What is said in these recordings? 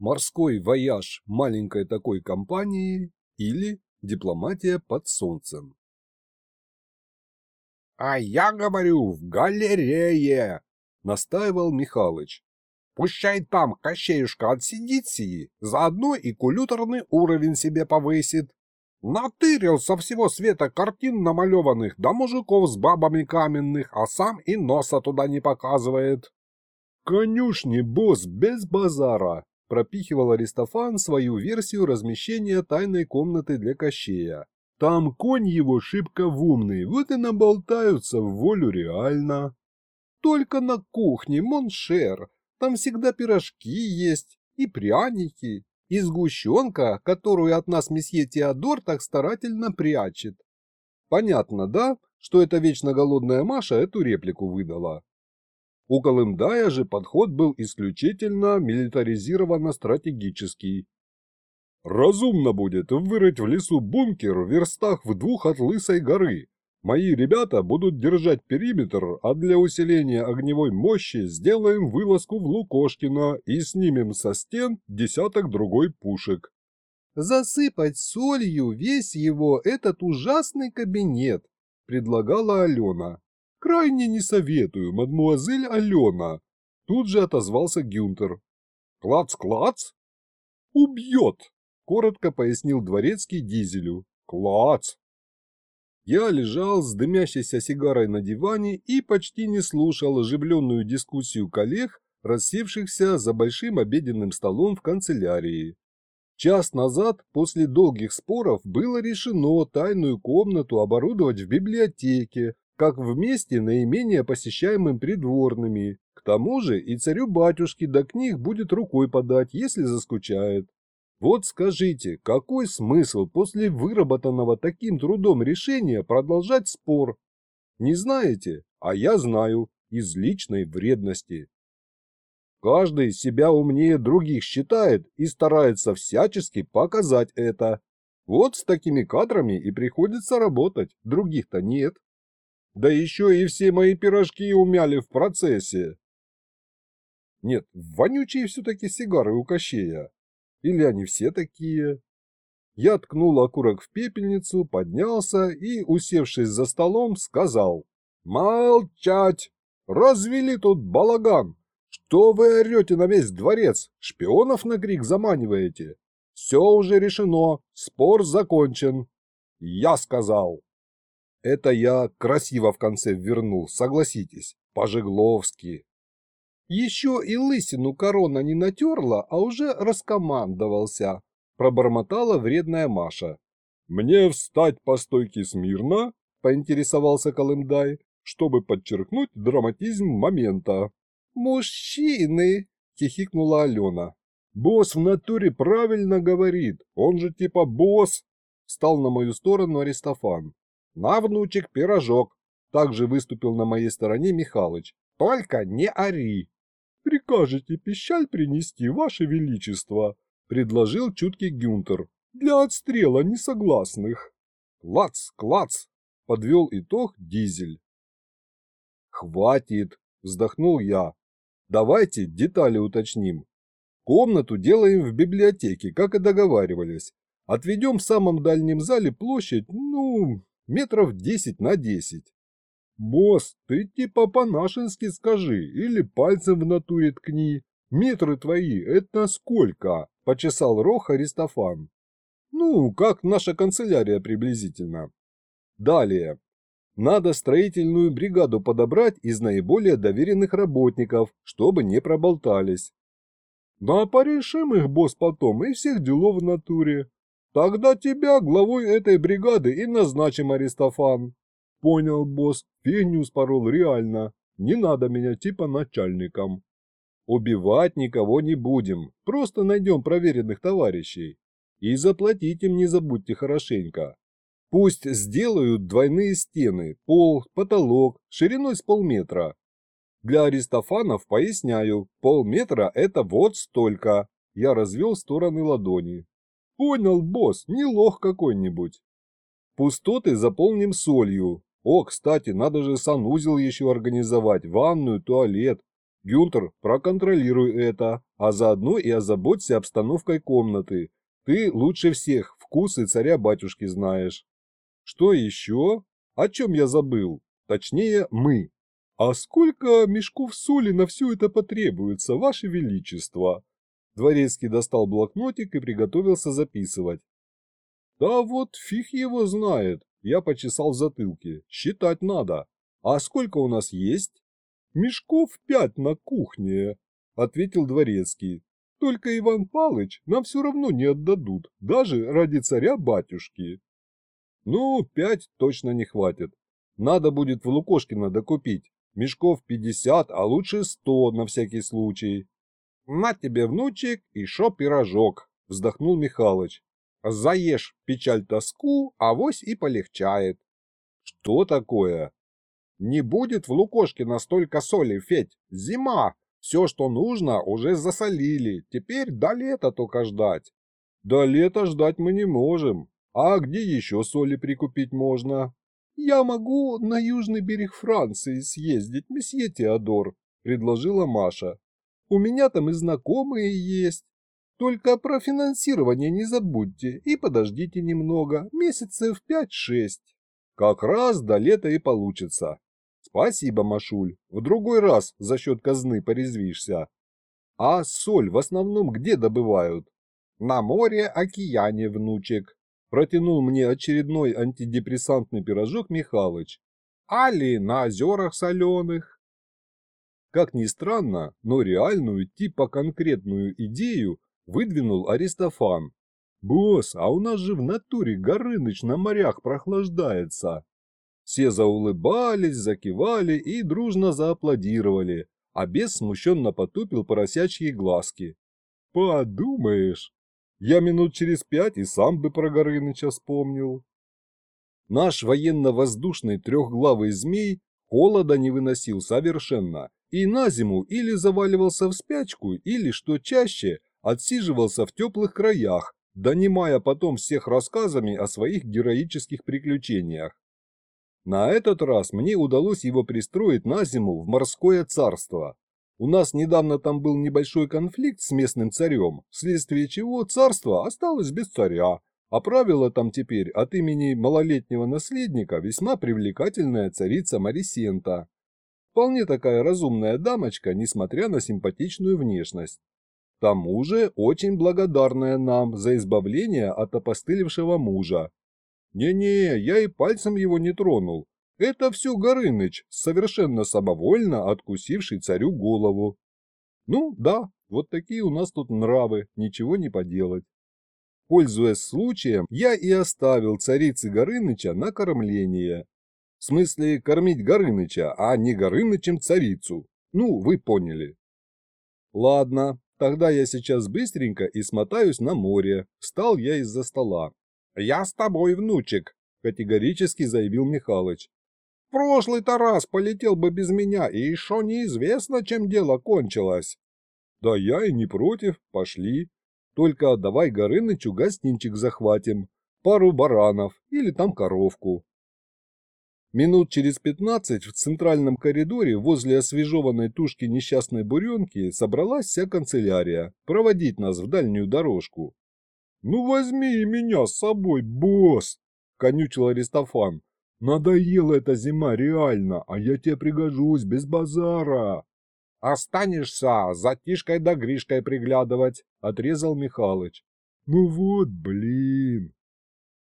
морской вояж маленькой такой компании или дипломатия под солнцем. «А я говорю, в галерее!» — настаивал Михалыч. «Пущай там Кощеюшка отсидит сии, заодно и кулюторный уровень себе повысит. Натырил со всего света картин намалеванных, да мужиков с бабами каменных, а сам и носа туда не показывает». «Конюшни, босс, без базара!» – пропихивал Аристофан свою версию размещения тайной комнаты для Кощея. «Там конь его шибко умный, вот и наболтаются в волю реально». «Только на кухне, мон шер, там всегда пирожки есть и пряники, и сгущенка, которую от нас месье Теодор так старательно прячет. Понятно, да, что эта вечно голодная Маша эту реплику выдала? У Колымдая же подход был исключительно милитаризированно-стратегический. Разумно будет вырыть в лесу бункер в верстах в двух от Лысой горы, Мои ребята будут держать периметр, а для усиления огневой мощи сделаем вылазку в Лукошкино и снимем со стен десяток другой пушек. Засыпать солью весь его этот ужасный кабинет, предлагала Алена. Крайне не советую, мадмуазель Алена. Тут же отозвался Гюнтер. Клац-клац? Убьет, коротко пояснил дворецкий Дизелю. Клац, я лежал с дымящейся сигарой на диване и почти не слушал оживленную дискуссию коллег, рассевшихся за большим обеденным столом в канцелярии. Час назад, после долгих споров, было решено тайную комнату оборудовать в библиотеке, как в месте наименее посещаемым придворными. К тому же и царю-батюшке до книг будет рукой подать, если заскучает. Вот скажите, какой смысл после выработанного таким трудом решения продолжать спор? Не знаете? А я знаю, из личной вредности. Каждый себя умнее других считает и старается всячески показать это. Вот с такими кадрами и приходится работать, других-то нет. Да еще и все мои пирожки умяли в процессе. Нет, вонючие все-таки сигары у Кощея. Или они все такие? Я ткнул окурок в пепельницу, поднялся и, усевшись за столом, сказал. «Молчать! Развели тут балаган! Что вы орете на весь дворец? Шпионов на крик заманиваете? Все уже решено, спор закончен. Я сказал!» Это я красиво в конце вернул, согласитесь, по-жегловски. Еще и лысину корона не натерла, а уже раскомандовался, пробормотала вредная Маша. «Мне встать по стойке смирно?» – поинтересовался Колымдай, чтобы подчеркнуть драматизм момента. «Мужчины!» – хихикнула Алена. «Босс в натуре правильно говорит, он же типа босс!» – встал на мою сторону Аристофан. «На, внучек, пирожок!» – также выступил на моей стороне Михалыч. «Только не ори!» «Прикажете пищаль принести, ваше величество?» – предложил чуткий Гюнтер. «Для отстрела несогласных». «Клац, клац!» – подвел итог Дизель. «Хватит!» – вздохнул я. «Давайте детали уточним. Комнату делаем в библиотеке, как и договаривались. Отведем в самом дальнем зале площадь, ну, метров десять на десять. «Босс, ты типа по-нашенски скажи или пальцем в натуре ткни. Метры твои – это сколько?» – почесал рог Аристофан. «Ну, как наша канцелярия приблизительно». Далее. Надо строительную бригаду подобрать из наиболее доверенных работников, чтобы не проболтались. Да порешим их, босс, потом, и всех делов в натуре. Тогда тебя главой этой бригады и назначим, Аристофан. Понял, босс, фигню спорол реально. Не надо меня типа начальником. Убивать никого не будем, просто найдем проверенных товарищей. И заплатить им не забудьте хорошенько. Пусть сделают двойные стены, пол, потолок, шириной с полметра. Для аристофанов поясняю, полметра это вот столько. Я развел стороны ладони. Понял, босс, не лох какой-нибудь. Пустоты заполним солью, о, кстати, надо же санузел еще организовать, ванную, туалет. Гюнтер, проконтролируй это, а заодно и озаботься обстановкой комнаты. Ты лучше всех вкусы царя-батюшки знаешь. Что еще? О чем я забыл? Точнее, мы. А сколько мешков соли на все это потребуется, ваше величество? Дворецкий достал блокнотик и приготовился записывать. Да вот фиг его знает, я почесал в затылке. Считать надо. А сколько у нас есть? Мешков пять на кухне, ответил дворецкий. Только Иван Палыч нам все равно не отдадут, даже ради царя-батюшки. Ну, пять точно не хватит. Надо будет в Лукошкино докупить. Мешков пятьдесят, а лучше сто на всякий случай. На тебе, внучек, и шо пирожок, вздохнул Михалыч. Заешь печаль-тоску, авось и полегчает. Что такое? Не будет в Лукошкино столько соли, Федь. Зима. Все, что нужно, уже засолили. Теперь до лета только ждать. До лета ждать мы не можем. А где еще соли прикупить можно? Я могу на южный берег Франции съездить, месье Теодор, предложила Маша. У меня там и знакомые есть. Только про финансирование не забудьте и подождите немного, месяцев пять-шесть. Как раз до лета и получится. Спасибо, Машуль. В другой раз за счет казны порезвишься. А соль в основном где добывают? На море, океане, внучек. Протянул мне очередной антидепрессантный пирожок Михалыч. Али на озерах соленых. Как ни странно, но реальную типа конкретную идею выдвинул Аристофан. «Босс, а у нас же в натуре Горыныч на морях прохлаждается!» Все заулыбались, закивали и дружно зааплодировали, а бес смущенно потупил поросячьи глазки. «Подумаешь, я минут через пять и сам бы про Горыныча вспомнил». Наш военно-воздушный трехглавый змей холода не выносил совершенно и на зиму или заваливался в спячку, или, что чаще, отсиживался в теплых краях, донимая потом всех рассказами о своих героических приключениях. На этот раз мне удалось его пристроить на зиму в морское царство. У нас недавно там был небольшой конфликт с местным царем, вследствие чего царство осталось без царя, а правила там теперь от имени малолетнего наследника весьма привлекательная царица Марисента. Вполне такая разумная дамочка, несмотря на симпатичную внешность. К тому же очень благодарная нам за избавление от опостылевшего мужа, не-не, я и пальцем его не тронул. Это все Горыныч, совершенно самовольно откусивший царю голову. Ну, да, вот такие у нас тут нравы, ничего не поделать. Пользуясь случаем, я и оставил царицы Горыныча на кормление. В смысле, кормить Горыныча, а не Горынычем царицу. Ну, вы поняли. Ладно, тогда я сейчас быстренько и смотаюсь на море. Встал я из-за стола. «Я с тобой, внучек», – категорически заявил Михалыч. «Прошлый-то раз полетел бы без меня, и еще неизвестно, чем дело кончилось». «Да я и не против, пошли. Только давай Горынычу гостинчик захватим, пару баранов или там коровку». Минут через пятнадцать в центральном коридоре возле освежеванной тушки несчастной буренки собралась вся канцелярия проводить нас в дальнюю дорожку. «Ну возьми и меня с собой, босс!» – конючил Аристофан. «Надоела эта зима реально, а я тебе пригожусь без базара!» «Останешься за Тишкой да Гришкой приглядывать!» – отрезал Михалыч. «Ну вот, блин!»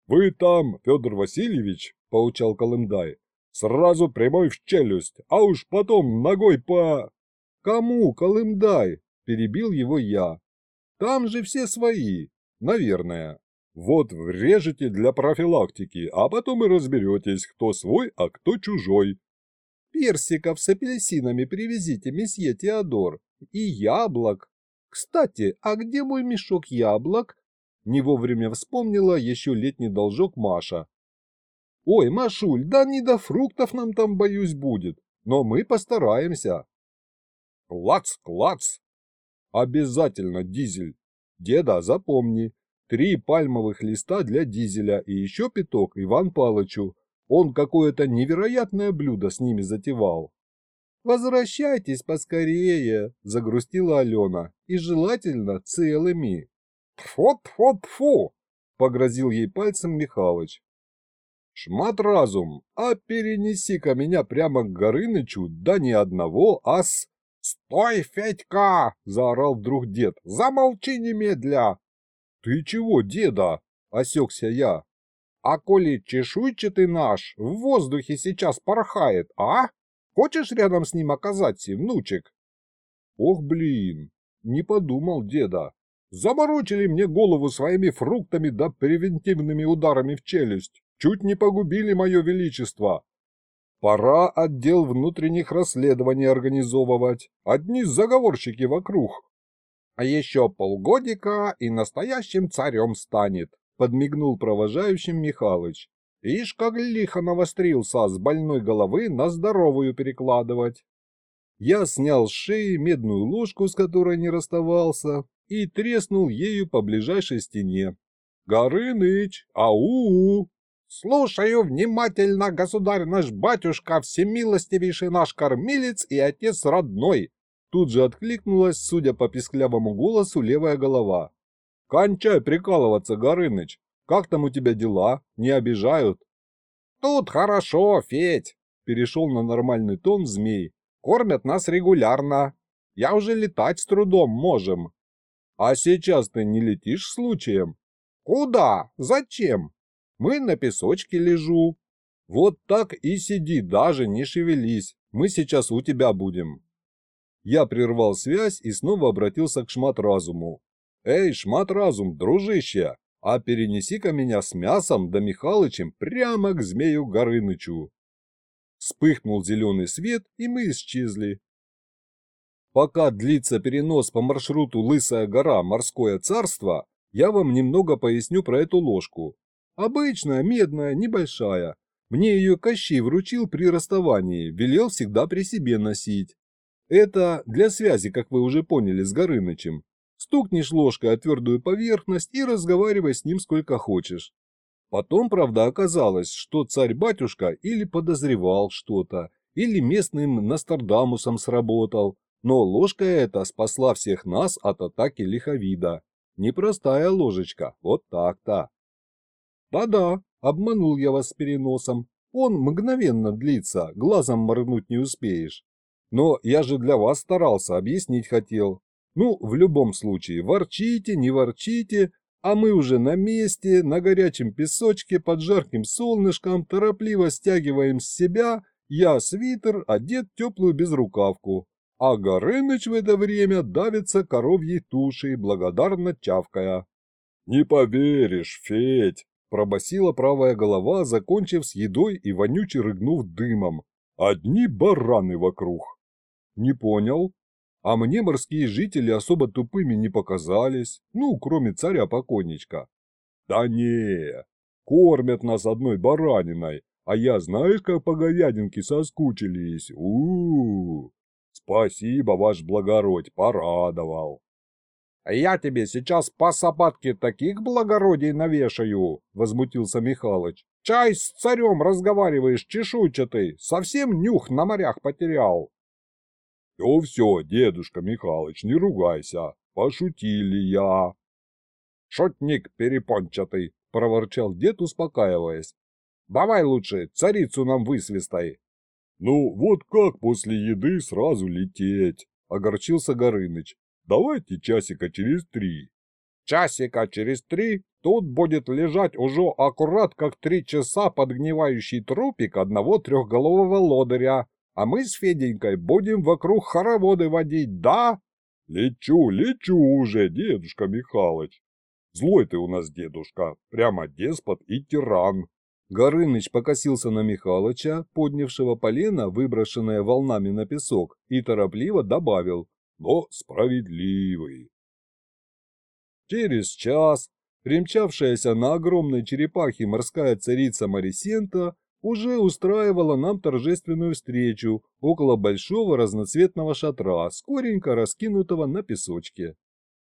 «Вы там, Федор Васильевич!» – поучал Колымдай. «Сразу прямой в челюсть, а уж потом ногой по...» «Кому, Колымдай?» – перебил его я. «Там же все свои, Наверное. Вот врежете для профилактики, а потом и разберетесь, кто свой, а кто чужой. Персиков с апельсинами привезите, месье Теодор. И яблок. Кстати, а где мой мешок яблок? Не вовремя вспомнила еще летний должок Маша. Ой, Машуль, да не до фруктов нам там, боюсь, будет. Но мы постараемся. Клац, клац. Обязательно, Дизель. Деда, запомни, три пальмовых листа для дизеля и еще пяток Иван Палычу. Он какое-то невероятное блюдо с ними затевал. Возвращайтесь поскорее, загрустила Алена, и желательно целыми. Тьфу-тьфу-тьфу, погрозил ей пальцем Михалыч. Шмат разум, а перенеси-ка меня прямо к Горынычу, да не одного, а с... «Стой, Федька!» – заорал вдруг дед. «Замолчи немедля!» «Ты чего, деда?» – осекся я. «А коли чешуйчатый наш в воздухе сейчас порхает, а? Хочешь рядом с ним оказаться, внучек?» «Ох, блин, не подумал деда. Заморочили мне голову своими фруктами да превентивными ударами в челюсть. Чуть не погубили мое величество. Пора отдел внутренних расследований организовывать. Одни заговорщики вокруг. А еще полгодика и настоящим царем станет, подмигнул провожающим Михалыч. Ишь, как лихо навострился с больной головы на здоровую перекладывать. Я снял с шеи медную ложку, с которой не расставался, и треснул ею по ближайшей стене. «Горыныч! Ау!» «Слушаю внимательно, государь наш батюшка, всемилостивейший наш кормилец и отец родной!» Тут же откликнулась, судя по писклявому голосу, левая голова. «Кончай прикалываться, Горыныч! Как там у тебя дела? Не обижают?» «Тут хорошо, Федь!» Перешел на нормальный тон змей. «Кормят нас регулярно. Я уже летать с трудом можем». «А сейчас ты не летишь случаем?» «Куда? Зачем?» Мы на песочке лежу. Вот так и сиди, даже не шевелись. Мы сейчас у тебя будем. Я прервал связь и снова обратился к шмат-разуму. Эй, шмат-разум, дружище, а перенеси-ка меня с мясом да Михалычем прямо к змею Горынычу. Вспыхнул зеленый свет, и мы исчезли. Пока длится перенос по маршруту Лысая гора Морское царство, я вам немного поясню про эту ложку. Обычная, медная, небольшая. Мне ее Кощей вручил при расставании, велел всегда при себе носить. Это для связи, как вы уже поняли, с Горынычем. Стукнешь ложкой о твердую поверхность и разговаривай с ним сколько хочешь. Потом, правда, оказалось, что царь-батюшка или подозревал что-то, или местным Нострадамусом сработал, но ложка эта спасла всех нас от атаки лиховида. Непростая ложечка, вот так-то. Да-да, обманул я вас с переносом. Он мгновенно длится, глазом моргнуть не успеешь. Но я же для вас старался, объяснить хотел. Ну, в любом случае, ворчите, не ворчите, а мы уже на месте, на горячем песочке, под жарким солнышком, торопливо стягиваем с себя, я свитер, одет теплую безрукавку. А Горыныч в это время давится коровьей тушей, благодарно чавкая. «Не поверишь, Федь!» Пробасила правая голова, закончив с едой и вонюче рыгнув дымом. Одни бараны вокруг. Не понял. А мне морские жители особо тупыми не показались, ну, кроме царя-покойничка. Да не, кормят нас одной бараниной, а я знаешь, как по говядинке соскучились. У, -у, -у. Спасибо, ваш благородь, порадовал. «Я тебе сейчас по собаке таких благородий навешаю!» — возмутился Михалыч. «Чай с царем разговариваешь, чешуйчатый, совсем нюх на морях потерял!» «Все, все, дедушка Михалыч, не ругайся, пошутили я!» «Шутник перепончатый!» — проворчал дед, успокаиваясь. «Давай лучше царицу нам высвистай!» «Ну, вот как после еды сразу лететь?» — огорчился Горыныч. Давайте часика через три. Часика через три тут будет лежать уже аккурат как три часа подгнивающий трупик одного трехголового лодыря, а мы с Феденькой будем вокруг хороводы водить, да? Лечу, лечу уже, дедушка Михалыч. Злой ты у нас дедушка, прямо деспот и тиран. Горыныч покосился на Михалыча, поднявшего полено, выброшенное волнами на песок, и торопливо добавил, но справедливый. Через час примчавшаяся на огромной черепахе морская царица Марисента уже устраивала нам торжественную встречу около большого разноцветного шатра, скоренько раскинутого на песочке.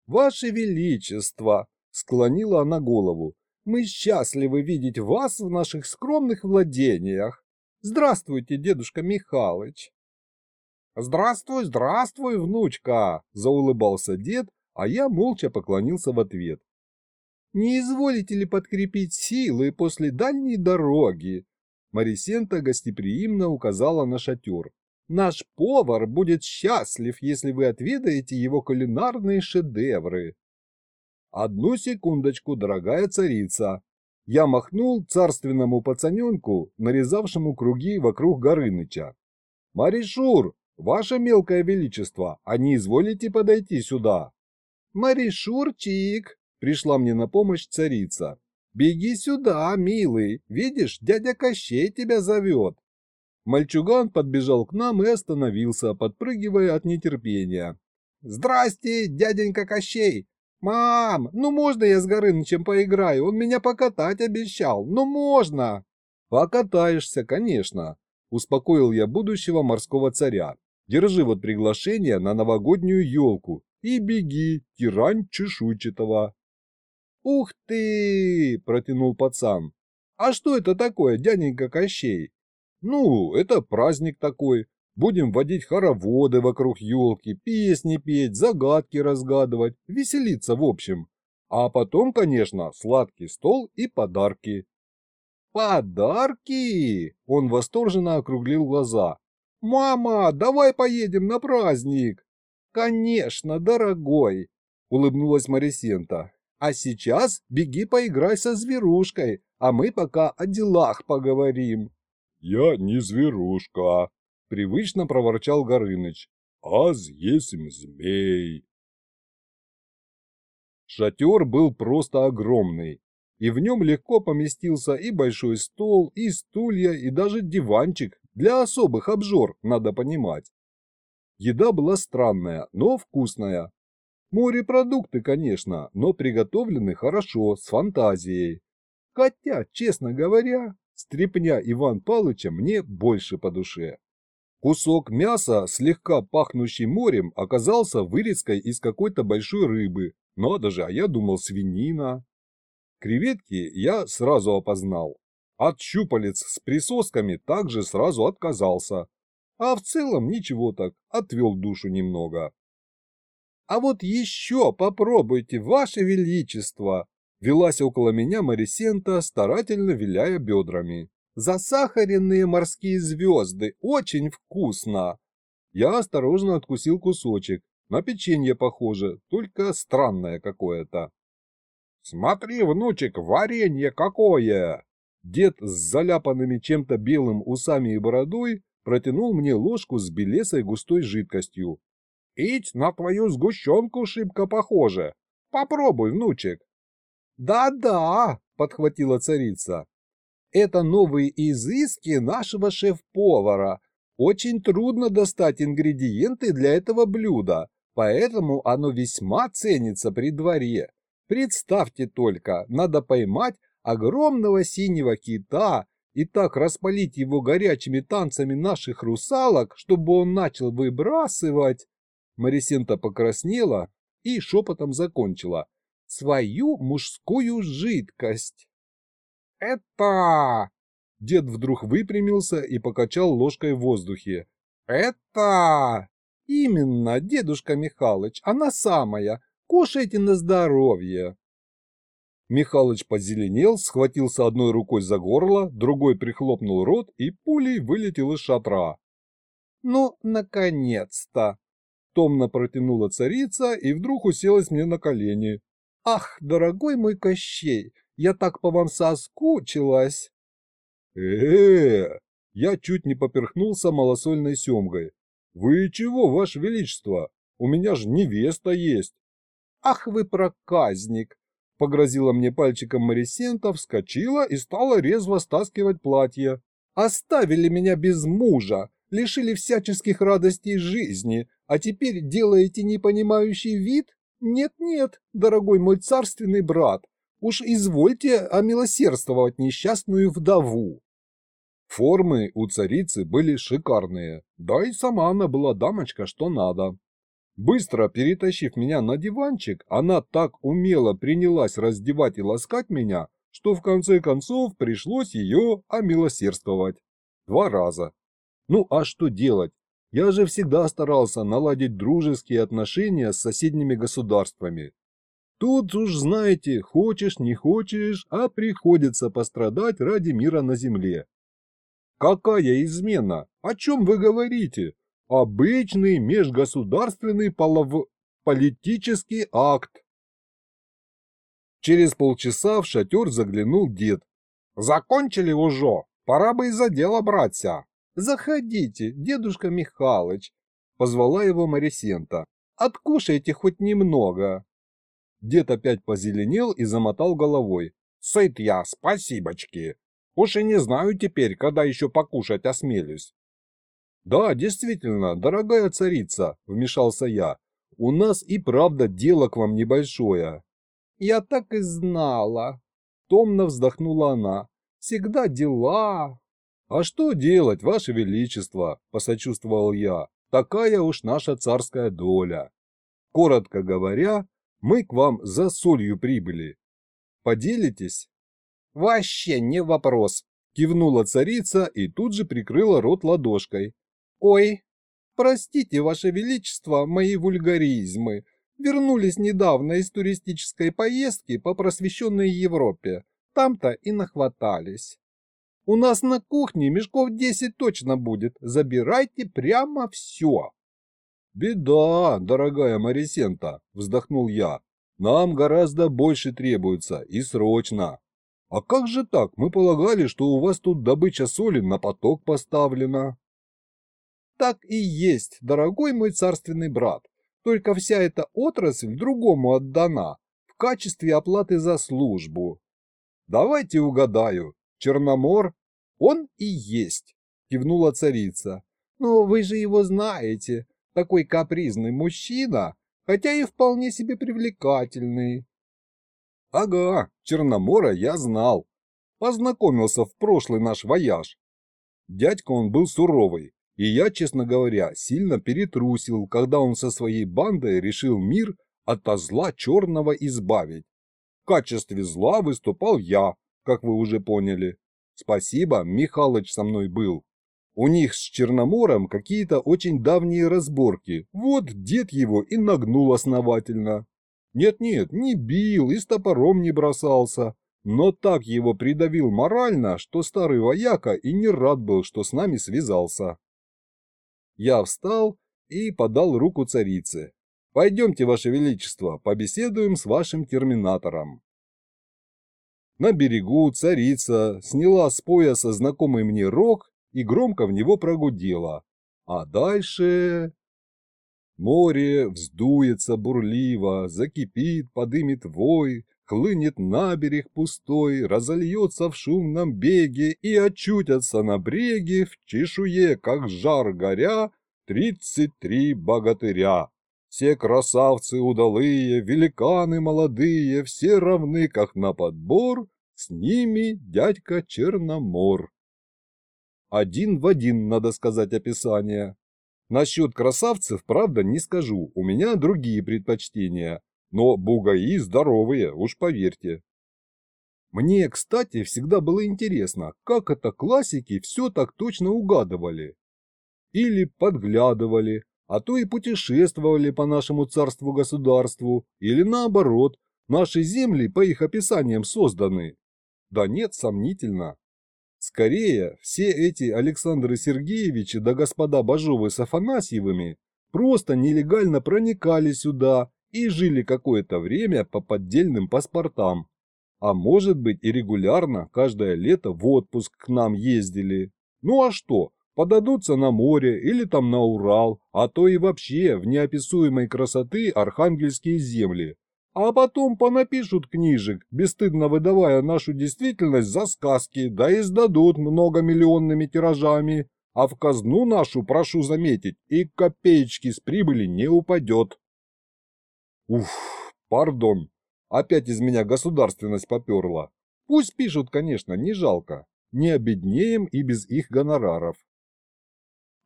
«Ваше Величество!» — склонила она голову. «Мы счастливы видеть вас в наших скромных владениях. Здравствуйте, дедушка Михалыч!» «Здравствуй, здравствуй, внучка!» – заулыбался дед, а я молча поклонился в ответ. «Не изволите ли подкрепить силы после дальней дороги?» Марисента гостеприимно указала на шатер. «Наш повар будет счастлив, если вы отведаете его кулинарные шедевры». «Одну секундочку, дорогая царица!» Я махнул царственному пацаненку, нарезавшему круги вокруг Горыныча. «Маришур, ваше мелкое величество, а не изволите подойти сюда?» «Маришурчик!» – пришла мне на помощь царица. «Беги сюда, милый, видишь, дядя Кощей тебя зовет». Мальчуган подбежал к нам и остановился, подпрыгивая от нетерпения. «Здрасте, дяденька Кощей! «Мам, ну можно я с Горынычем поиграю? Он меня покатать обещал. Ну можно!» «Покатаешься, конечно», – успокоил я будущего морского царя. «Держи вот приглашение на новогоднюю елку и беги, тирань чешуйчатого». «Ух ты!» – протянул пацан. «А что это такое, дяденька Кощей?» «Ну, это праздник такой. Будем водить хороводы вокруг елки, песни петь, загадки разгадывать, веселиться в общем. А потом, конечно, сладкий стол и подарки. «Подарки!» – он восторженно округлил глаза. «Мама, давай поедем на праздник!» «Конечно, дорогой!» – улыбнулась Марисента. «А сейчас беги поиграй со зверушкой, а мы пока о делах поговорим». «Я не зверушка», Привычно проворчал Горыныч. «Аз есмь змей!» Шатер был просто огромный, и в нем легко поместился и большой стол, и стулья, и даже диванчик для особых обжор, надо понимать. Еда была странная, но вкусная. Морепродукты, конечно, но приготовлены хорошо, с фантазией. Хотя, честно говоря, стрепня Иван Палыча мне больше по душе. Кусок мяса, слегка пахнущий морем, оказался вырезкой из какой-то большой рыбы. Надо же, а я думал свинина. Креветки я сразу опознал. От щупалец с присосками также сразу отказался. А в целом ничего так, отвел душу немного. «А вот еще попробуйте, ваше величество!» Велась около меня Марисента, старательно виляя бедрами. Засахаренные морские звезды. Очень вкусно. Я осторожно откусил кусочек. На печенье похоже, только странное какое-то. Смотри, внучек, варенье какое! Дед с заляпанными чем-то белым усами и бородой протянул мне ложку с белесой густой жидкостью. «Ить на твою сгущенку шибко похоже. Попробуй, внучек». «Да-да», — подхватила царица, это новые изыски нашего шеф-повара. Очень трудно достать ингредиенты для этого блюда, поэтому оно весьма ценится при дворе. Представьте только, надо поймать огромного синего кита и так распалить его горячими танцами наших русалок, чтобы он начал выбрасывать. Марисента покраснела и шепотом закончила. Свою мужскую жидкость. «Это...» Дед вдруг выпрямился и покачал ложкой в воздухе. «Это...» «Именно, дедушка Михалыч, она самая. Кушайте на здоровье». Михалыч позеленел, схватился одной рукой за горло, другой прихлопнул рот и пулей вылетел из шатра. «Ну, наконец-то!» Томно протянула царица и вдруг уселась мне на колени. «Ах, дорогой мой Кощей, я так по вам соскучилась. э э Я чуть не поперхнулся малосольной семгой. Вы чего, ваше величество? У меня же невеста есть. Ах вы проказник! Погрозила мне пальчиком Марисента, вскочила и стала резво стаскивать платье. Оставили меня без мужа, лишили всяческих радостей жизни, а теперь делаете непонимающий вид? Нет-нет, дорогой мой царственный брат, Уж извольте омилосердствовать несчастную вдову. Формы у царицы были шикарные, да и сама она была дамочка, что надо. Быстро перетащив меня на диванчик, она так умело принялась раздевать и ласкать меня, что в конце концов пришлось ее омилосердствовать. Два раза. Ну а что делать? Я же всегда старался наладить дружеские отношения с соседними государствами. Тут уж, знаете, хочешь, не хочешь, а приходится пострадать ради мира на земле. Какая измена? О чем вы говорите? Обычный межгосударственный полов... политический акт. Через полчаса в шатер заглянул дед. «Закончили уже? Пора бы и за дело браться». «Заходите, дедушка Михалыч», — позвала его Марисента. «Откушайте хоть немного». Дед опять позеленел и замотал головой. «Сыт я, спасибочки. Уж и не знаю теперь, когда еще покушать осмелюсь». «Да, действительно, дорогая царица», — вмешался я. «У нас и правда дело к вам небольшое». «Я так и знала», — томно вздохнула она. «Всегда дела». «А что делать, ваше величество?» – посочувствовал я. «Такая уж наша царская доля. Коротко говоря, мы к вам за солью прибыли. Поделитесь?» «Вообще не вопрос», – кивнула царица и тут же прикрыла рот ладошкой. «Ой, простите, ваше величество, мои вульгаризмы. Вернулись недавно из туристической поездки по просвещенной Европе. Там-то и нахватались». У нас на кухне мешков десять точно будет. Забирайте прямо все. Беда, дорогая Марисента, вздохнул я. Нам гораздо больше требуется и срочно. А как же так? Мы полагали, что у вас тут добыча соли на поток поставлена. Так и есть, дорогой мой царственный брат. Только вся эта отрасль другому отдана в качестве оплаты за службу. Давайте угадаю. Черномор «Он и есть», – кивнула царица. «Но вы же его знаете, такой капризный мужчина, хотя и вполне себе привлекательный». «Ага, Черномора я знал. Познакомился в прошлый наш вояж. Дядька он был суровый, и я, честно говоря, сильно перетрусил, когда он со своей бандой решил мир от зла черного избавить. В качестве зла выступал я, как вы уже поняли. Спасибо, Михалыч со мной был. У них с Черномором какие-то очень давние разборки. Вот дед его и нагнул основательно. Нет-нет, не бил и с топором не бросался. Но так его придавил морально, что старый вояка и не рад был, что с нами связался. Я встал и подал руку царице. «Пойдемте, Ваше Величество, побеседуем с вашим терминатором». На берегу царица сняла с пояса знакомый мне рог и громко в него прогудела. А дальше... Море вздуется бурливо, закипит, подымет вой, хлынет на берег пустой, разольется в шумном беге и очутятся на бреге в чешуе, как жар горя, тридцать три богатыря. Все красавцы удалые, великаны молодые, все равны, как на подбор, с ними дядька Черномор. Один в один, надо сказать, описание. Насчет красавцев, правда, не скажу, у меня другие предпочтения, но бугаи здоровые, уж поверьте. Мне, кстати, всегда было интересно, как это классики все так точно угадывали. Или подглядывали, а то и путешествовали по нашему царству-государству, или наоборот, наши земли по их описаниям созданы. Да нет, сомнительно. Скорее, все эти Александры Сергеевичи да господа Бажовы с Афанасьевыми просто нелегально проникали сюда и жили какое-то время по поддельным паспортам. А может быть и регулярно каждое лето в отпуск к нам ездили. Ну а что, подадутся на море или там на Урал, а то и вообще в неописуемой красоты архангельские земли. А потом понапишут книжек, бесстыдно выдавая нашу действительность за сказки, да и сдадут многомиллионными тиражами. А в казну нашу, прошу заметить, и копеечки с прибыли не упадет. Уф, пардон, опять из меня государственность поперла. Пусть пишут, конечно, не жалко. Не обеднеем и без их гонораров.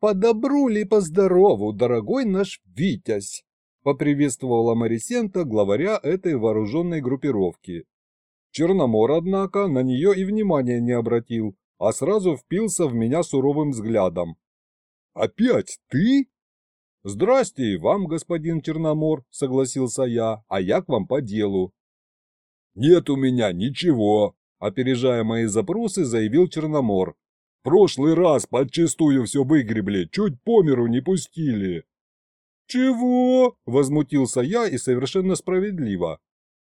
«По добру ли, по здорову, дорогой наш Витязь!» – поприветствовала Марисента главаря этой вооруженной группировки. Черномор, однако, на нее и внимания не обратил, а сразу впился в меня суровым взглядом. Опять ты? Здрасте вам, господин Черномор, согласился я, а я к вам по делу. Нет у меня ничего, опережая мои запросы, заявил Черномор. Прошлый раз подчистую все выгребли, чуть по миру не пустили. «Чего?» – возмутился я и совершенно справедливо.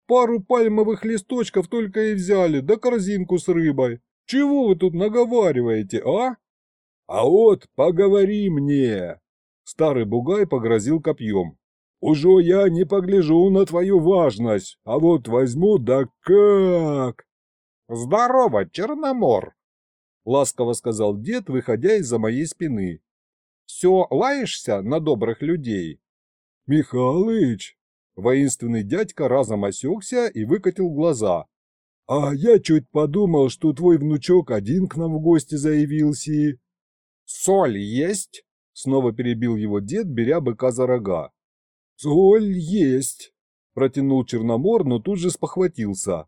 «Пару пальмовых листочков только и взяли, да корзинку с рыбой. Чего вы тут наговариваете, а?» «А вот поговори мне!» Старый бугай погрозил копьем. «Уже я не погляжу на твою важность, а вот возьму да как!» «Здорово, Черномор!» — ласково сказал дед, выходя из-за моей спины. «Все лаешься на добрых людей?» «Михалыч!» Воинственный дядька разом осекся и выкатил глаза. «А я чуть подумал, что твой внучок один к нам в гости заявился». «Соль есть?» — снова перебил его дед, беря быка за рога. «Соль есть!» — протянул Черномор, но тут же спохватился.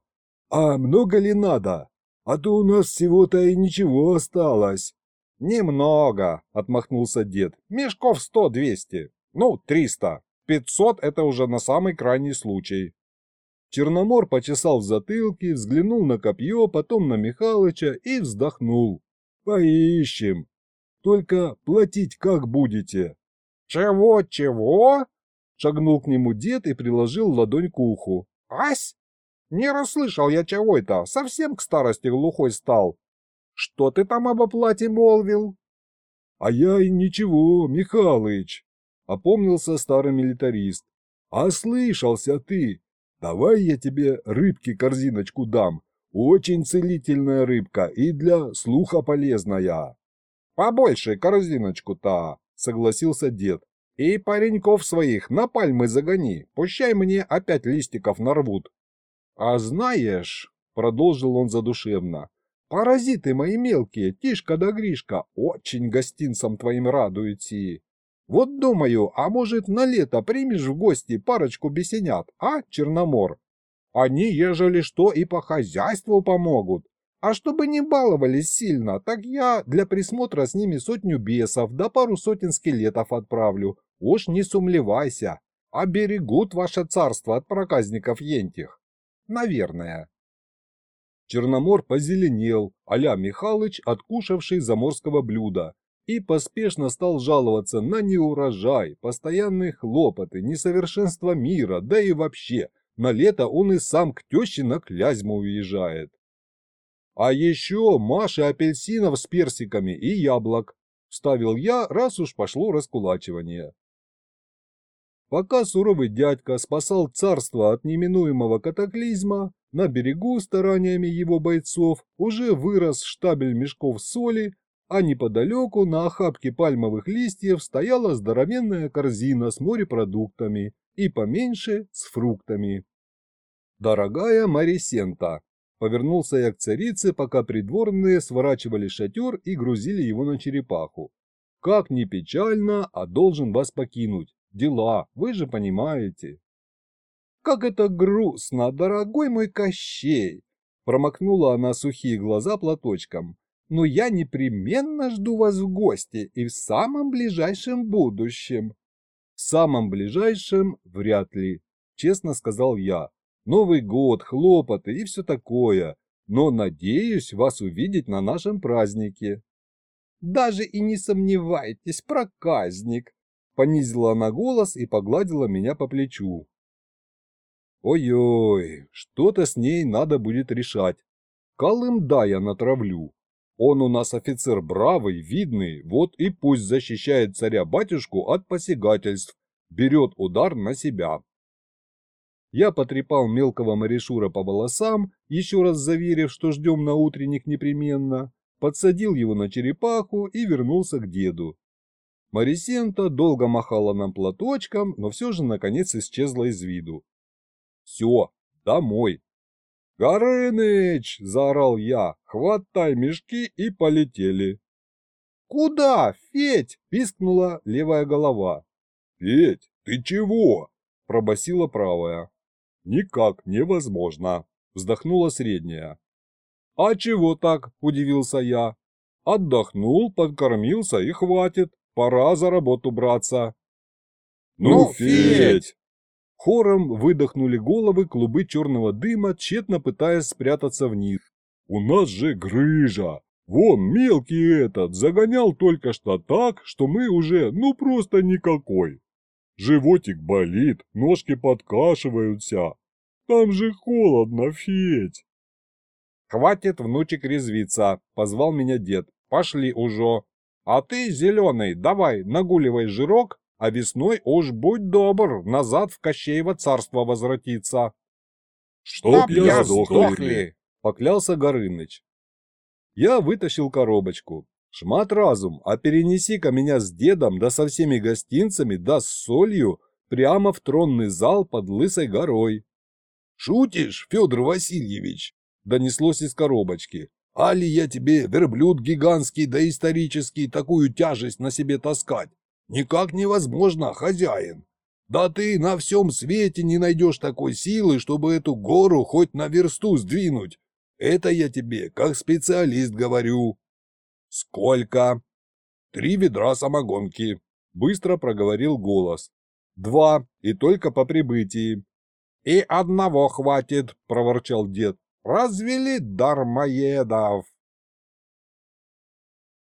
«А много ли надо? А то у нас всего-то и ничего осталось». «Немного», — отмахнулся дед. «Мешков сто-двести. Ну, триста. Пятьсот — это уже на самый крайний случай». Черномор почесал в затылке, взглянул на копье, потом на Михалыча и вздохнул. «Поищем. Только платить как будете?» «Чего-чего?» Шагнул к нему дед и приложил ладонь к уху. «Ась? Не расслышал я чего это, совсем к старости глухой стал. Что ты там об оплате молвил? А я и ничего, Михалыч, опомнился старый милитарист. А слышался ты. Давай я тебе рыбки корзиночку дам. Очень целительная рыбка и для слуха полезная. Побольше корзиночку-то, согласился дед. И пареньков своих на пальмы загони, пущай мне опять листиков нарвут. «А знаешь», — продолжил он задушевно, — «паразиты мои мелкие, Тишка да Гришка, очень гостинцам твоим радуются. Вот думаю, а может на лето примешь в гости парочку бесенят, а, Черномор? Они, ежели что, и по хозяйству помогут. А чтобы не баловались сильно, так я для присмотра с ними сотню бесов да пару сотен скелетов отправлю. Уж не сумлевайся, оберегут ваше царство от проказников ентих. Наверное. Черномор позеленел, а Михалыч, откушавший заморского блюда, и поспешно стал жаловаться на неурожай, постоянные хлопоты, несовершенство мира, да и вообще, на лето он и сам к теще на Клязьму уезжает. А еще Маша апельсинов с персиками и яблок, вставил я, раз уж пошло раскулачивание. Пока суровый дядька спасал царство от неминуемого катаклизма, на берегу стараниями его бойцов уже вырос штабель мешков соли, а неподалеку на охапке пальмовых листьев стояла здоровенная корзина с морепродуктами и поменьше с фруктами. «Дорогая Марисента!» – повернулся я к царице, пока придворные сворачивали шатер и грузили его на черепаху. «Как ни печально, а должен вас покинуть дела, вы же понимаете. Как это грустно, дорогой мой Кощей! Промокнула она сухие глаза платочком. Но я непременно жду вас в гости и в самом ближайшем будущем. В самом ближайшем вряд ли, честно сказал я. Новый год, хлопоты и все такое. Но надеюсь вас увидеть на нашем празднике. Даже и не сомневайтесь, проказник, Понизила она голос и погладила меня по плечу. Ой-ой, что-то с ней надо будет решать. Колымда я натравлю. Он у нас офицер бравый, видный, вот и пусть защищает царя-батюшку от посягательств, берет удар на себя. Я потрепал мелкого Маришура по волосам, еще раз заверив, что ждем на утренник непременно, подсадил его на черепаху и вернулся к деду. Марисента долго махала нам платочком, но все же наконец исчезла из виду. «Все, домой!» «Горыныч!» – заорал я. «Хватай мешки и полетели!» «Куда, Федь?» – пискнула левая голова. «Федь, ты чего?» – пробасила правая. «Никак невозможно!» – вздохнула средняя. «А чего так?» – удивился я. «Отдохнул, подкормился и хватит. пора за работу браться. Ну, Федь! Хором выдохнули головы клубы черного дыма, тщетно пытаясь спрятаться вниз. У нас же грыжа! Вон, мелкий этот загонял только что так, что мы уже, ну просто никакой. Животик болит, ножки подкашиваются. Там же холодно, Федь. Хватит, внучек, резвиться, позвал меня дед. Пошли уже. А ты, зеленый, давай, нагуливай жирок, а весной уж будь добр, назад в Кощеево царство возвратиться. Чтоб я сдохли, поклялся Горыныч. Я вытащил коробочку. Шмат разум, а перенеси-ка меня с дедом, да со всеми гостинцами, да с солью, прямо в тронный зал под Лысой горой. «Шутишь, Федор Васильевич?» – донеслось из коробочки. «Али я тебе, верблюд гигантский да исторический, такую тяжесть на себе таскать? Никак невозможно, хозяин. Да ты на всем свете не найдешь такой силы, чтобы эту гору хоть на версту сдвинуть. Это я тебе, как специалист, говорю. Сколько? Три ведра самогонки. Быстро проговорил голос. Два, и только по прибытии. И одного хватит, проворчал дед. Развели дармоедов.